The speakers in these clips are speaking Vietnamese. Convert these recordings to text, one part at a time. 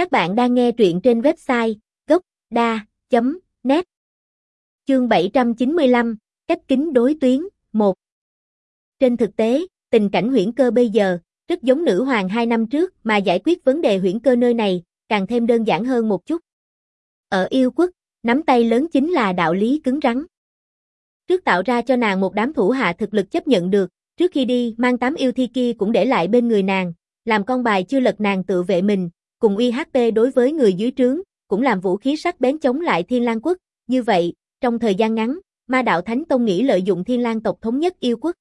Các bạn đang nghe truyện trên website gốc.da.net Chương 795, Cách kính đối tuyến, 1 Trên thực tế, tình cảnh huyễn cơ bây giờ, rất giống nữ hoàng hai năm trước mà giải quyết vấn đề huyễn cơ nơi này, càng thêm đơn giản hơn một chút. Ở yêu quốc, nắm tay lớn chính là đạo lý cứng rắn. Trước tạo ra cho nàng một đám thủ hạ thực lực chấp nhận được, trước khi đi mang tám yêu thi kia cũng để lại bên người nàng, làm con bài chưa lật nàng tự vệ mình, cùng uy HP đối với người dưới trướng, cũng làm vũ khí sắc bén chống lại Thiên Lang quốc, như vậy, trong thời gian ngắn, Ma đạo Thánh Tông nghĩ lợi dụng Thiên Lang tộc thống nhất yêu quốc.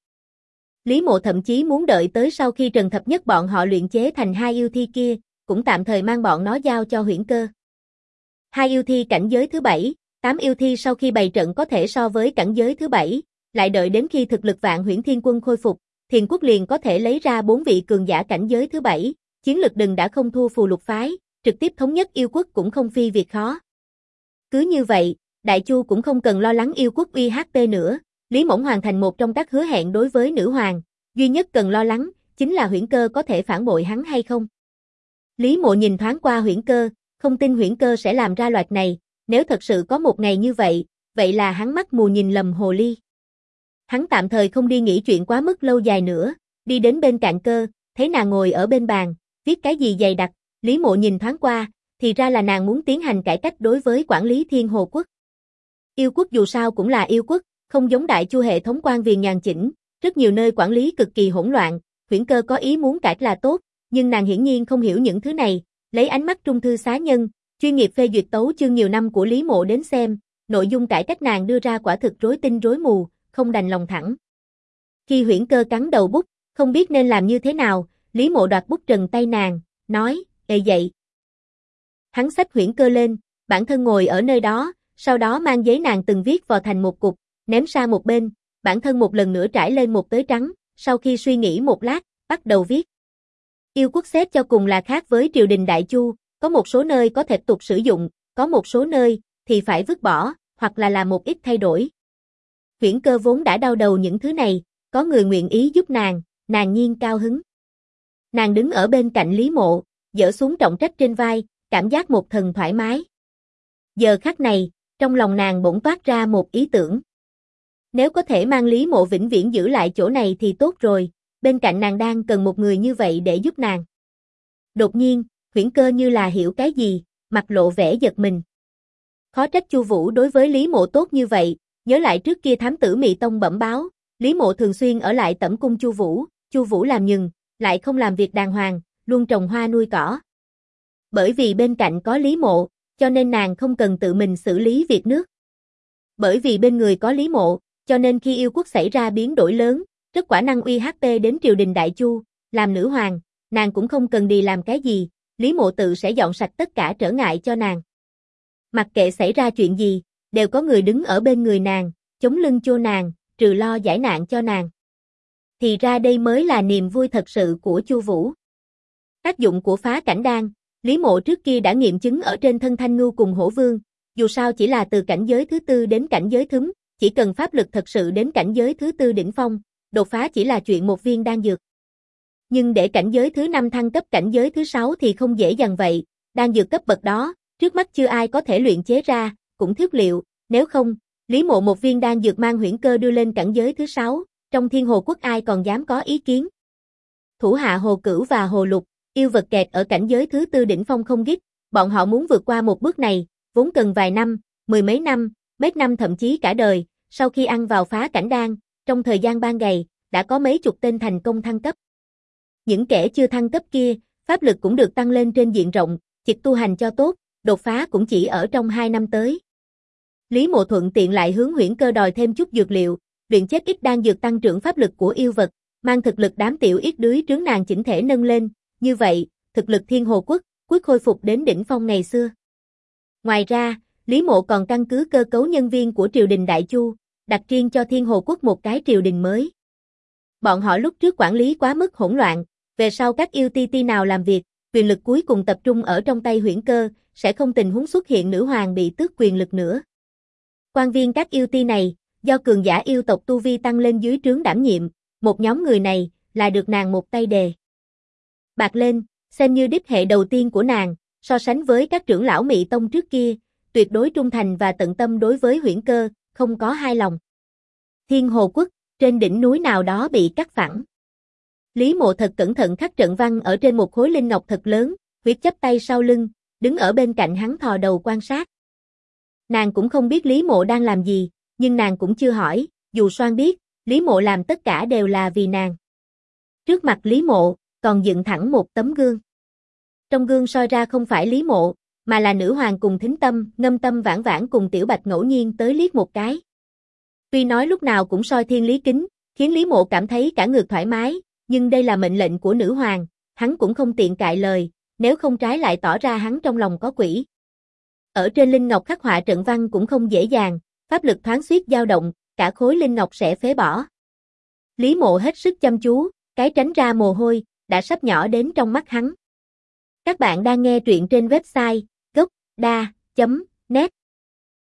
Lý Mộ thậm chí muốn đợi tới sau khi Trần Thập Nhất bọn họ luyện chế thành hai yêu thi kia, cũng tạm thời mang bọn nó giao cho huyễn cơ. Hai yêu thi cảnh giới thứ bảy, tám yêu thi sau khi bày trận có thể so với cảnh giới thứ bảy, lại đợi đến khi thực lực vạn huyễn thiên quân khôi phục, thiền quốc liền có thể lấy ra bốn vị cường giả cảnh giới thứ bảy, chiến lực đừng đã không thua phù lục phái, trực tiếp thống nhất yêu quốc cũng không phi việc khó. Cứ như vậy, Đại Chu cũng không cần lo lắng yêu quốc uy nữa, Lý Mỗng hoàn thành một trong các hứa hẹn đối với nữ hoàng, duy nhất cần lo lắng, chính là huyễn cơ có thể phản bội hắn hay không. Lý Mộ nhìn thoáng qua huyễn cơ, không tin huyễn cơ sẽ làm ra loạt này, nếu thật sự có một ngày như vậy, vậy là hắn mắt mù nhìn lầm hồ ly. Hắn tạm thời không đi nghĩ chuyện quá mức lâu dài nữa, đi đến bên cạnh cơ, thấy nàng ngồi ở bên bàn, viết cái gì dày đặc, Lý Mộ nhìn thoáng qua, thì ra là nàng muốn tiến hành cải cách đối với quản lý thiên hồ quốc. Yêu quốc dù sao cũng là yêu quốc, không giống đại chu hệ thống quan viền nhàn chỉnh, rất nhiều nơi quản lý cực kỳ hỗn loạn, huyễn cơ có ý muốn cải là tốt, nhưng nàng hiển nhiên không hiểu những thứ này, lấy ánh mắt trung thư xá nhân, chuyên nghiệp phê duyệt tấu chương nhiều năm của Lý Mộ đến xem, nội dung cải cách nàng đưa ra quả thực rối tinh rối mù, không đành lòng thẳng. Khi huyễn cơ cắn đầu bút, không biết nên làm như thế nào, Lý Mộ đoạt bút trần tay nàng, nói, ê dậy. Hắn xách huyễn cơ lên, bản thân ngồi ở nơi đó, sau đó mang giấy nàng từng viết vào thành một cục, ném sang một bên, bản thân một lần nữa trải lên một tới trắng, sau khi suy nghĩ một lát, bắt đầu viết. Yêu quốc xét cho cùng là khác với triều đình Đại Chu, có một số nơi có thể tục sử dụng, có một số nơi thì phải vứt bỏ, hoặc là làm một ít thay đổi. Huyễn cơ vốn đã đau đầu những thứ này, có người nguyện ý giúp nàng, nàng nhiên cao hứng. Nàng đứng ở bên cạnh Lý Mộ, dỡ xuống trọng trách trên vai, cảm giác một thần thoải mái. Giờ khắc này, trong lòng nàng bỗng toát ra một ý tưởng. Nếu có thể mang Lý Mộ vĩnh viễn giữ lại chỗ này thì tốt rồi, bên cạnh nàng đang cần một người như vậy để giúp nàng. Đột nhiên, huyễn cơ như là hiểu cái gì, mặt lộ vẻ giật mình. Khó trách Chu Vũ đối với Lý Mộ tốt như vậy, nhớ lại trước kia thám tử Mị Tông bẩm báo, Lý Mộ thường xuyên ở lại tẩm cung Chu Vũ, Chu Vũ làm nhừng, lại không làm việc đàng hoàng, luôn trồng hoa nuôi cỏ. Bởi vì bên cạnh có Lý Mộ, cho nên nàng không cần tự mình xử lý việc nước. Bởi vì bên người có Lý Mộ, cho nên khi yêu quốc xảy ra biến đổi lớn, rất quả năng uy HP đến triều đình Đại Chu, làm nữ hoàng, nàng cũng không cần đi làm cái gì, Lý Mộ tự sẽ dọn sạch tất cả trở ngại cho nàng. Mặc kệ xảy ra chuyện gì, đều có người đứng ở bên người nàng, chống lưng cho nàng, trừ lo giải nạn cho nàng. Thì ra đây mới là niềm vui thật sự của Chu Vũ. Tác dụng của phá cảnh đan, Lý Mộ trước kia đã nghiệm chứng ở trên thân Thanh Ngưu cùng Hổ Vương, dù sao chỉ là từ cảnh giới thứ tư đến cảnh giới thấm, chỉ cần pháp lực thật sự đến cảnh giới thứ tư đỉnh phong, đột phá chỉ là chuyện một viên đan dược. Nhưng để cảnh giới thứ năm thăng cấp cảnh giới thứ sáu thì không dễ dàng vậy, đan dược cấp bậc đó, trước mắt chưa ai có thể luyện chế ra, cũng thiếu liệu, nếu không, Lý Mộ một viên đan dược mang huyễn cơ đưa lên cảnh giới thứ sáu, trong thiên hồ quốc ai còn dám có ý kiến. Thủ hạ hồ cửu và hồ lục, yêu vật kẹt ở cảnh giới thứ tư đỉnh phong không gích, bọn họ muốn vượt qua một bước này, vốn cần vài năm, mười mấy năm, mấy năm thậm chí cả đời, sau khi ăn vào phá cảnh đan, trong thời gian ban ngày, đã có mấy chục tên thành công thăng cấp. Những kẻ chưa thăng cấp kia, pháp lực cũng được tăng lên trên diện rộng, chịch tu hành cho tốt, đột phá cũng chỉ ở trong hai năm tới. Lý Mộ Thuận tiện lại hướng huyễn cơ đòi thêm chút dược liệu, luyện chết ít đang dược tăng trưởng pháp lực của yêu vật, mang thực lực đám tiểu ít đuối trướng nàng chỉnh thể nâng lên, như vậy, thực lực thiên hồ quốc, cuối khôi phục đến đỉnh phong ngày xưa. Ngoài ra, Lý Mộ còn căn cứ cơ cấu nhân viên của triều đình Đại Chu, đặt riêng cho thiên hồ quốc một cái triều đình mới. Bọn họ lúc trước quản lý quá mức hỗn loạn, về sau các yêu ti ti nào làm việc, quyền lực cuối cùng tập trung ở trong tay huyển cơ, sẽ không tình huống xuất hiện nữ hoàng bị tước quyền lực nữa. Quan viên các yêu ti này, do cường giả yêu tộc Tu Vi tăng lên dưới trướng đảm nhiệm, một nhóm người này, là được nàng một tay đề. Bạc lên, xem như đích hệ đầu tiên của nàng, so sánh với các trưởng lão mỹ Tông trước kia, tuyệt đối trung thành và tận tâm đối với huyển cơ, không có hai lòng. Thiên Hồ Quốc, trên đỉnh núi nào đó bị cắt phẳng. Lý mộ thật cẩn thận khắc trận văn ở trên một khối linh ngọc thật lớn, huyết chấp tay sau lưng, đứng ở bên cạnh hắn thò đầu quan sát. Nàng cũng không biết Lý mộ đang làm gì, nhưng nàng cũng chưa hỏi, dù soan biết, Lý mộ làm tất cả đều là vì nàng. Trước mặt Lý mộ, còn dựng thẳng một tấm gương. Trong gương soi ra không phải Lý mộ, mà là nữ hoàng cùng thính tâm, ngâm tâm vãn vãn cùng tiểu bạch ngẫu nhiên tới liếc một cái. Tuy nói lúc nào cũng soi thiên lý kính, khiến Lý mộ cảm thấy cả ngược thoải mái, nhưng đây là mệnh lệnh của nữ hoàng, hắn cũng không tiện cại lời, nếu không trái lại tỏ ra hắn trong lòng có quỷ. Ở trên linh ngọc khắc họa trận văn cũng không dễ dàng, pháp lực thoáng suýt dao động, cả khối linh ngọc sẽ phế bỏ. Lý mộ hết sức chăm chú, cái tránh ra mồ hôi, đã sắp nhỏ đến trong mắt hắn. Các bạn đang nghe truyện trên website gocda.net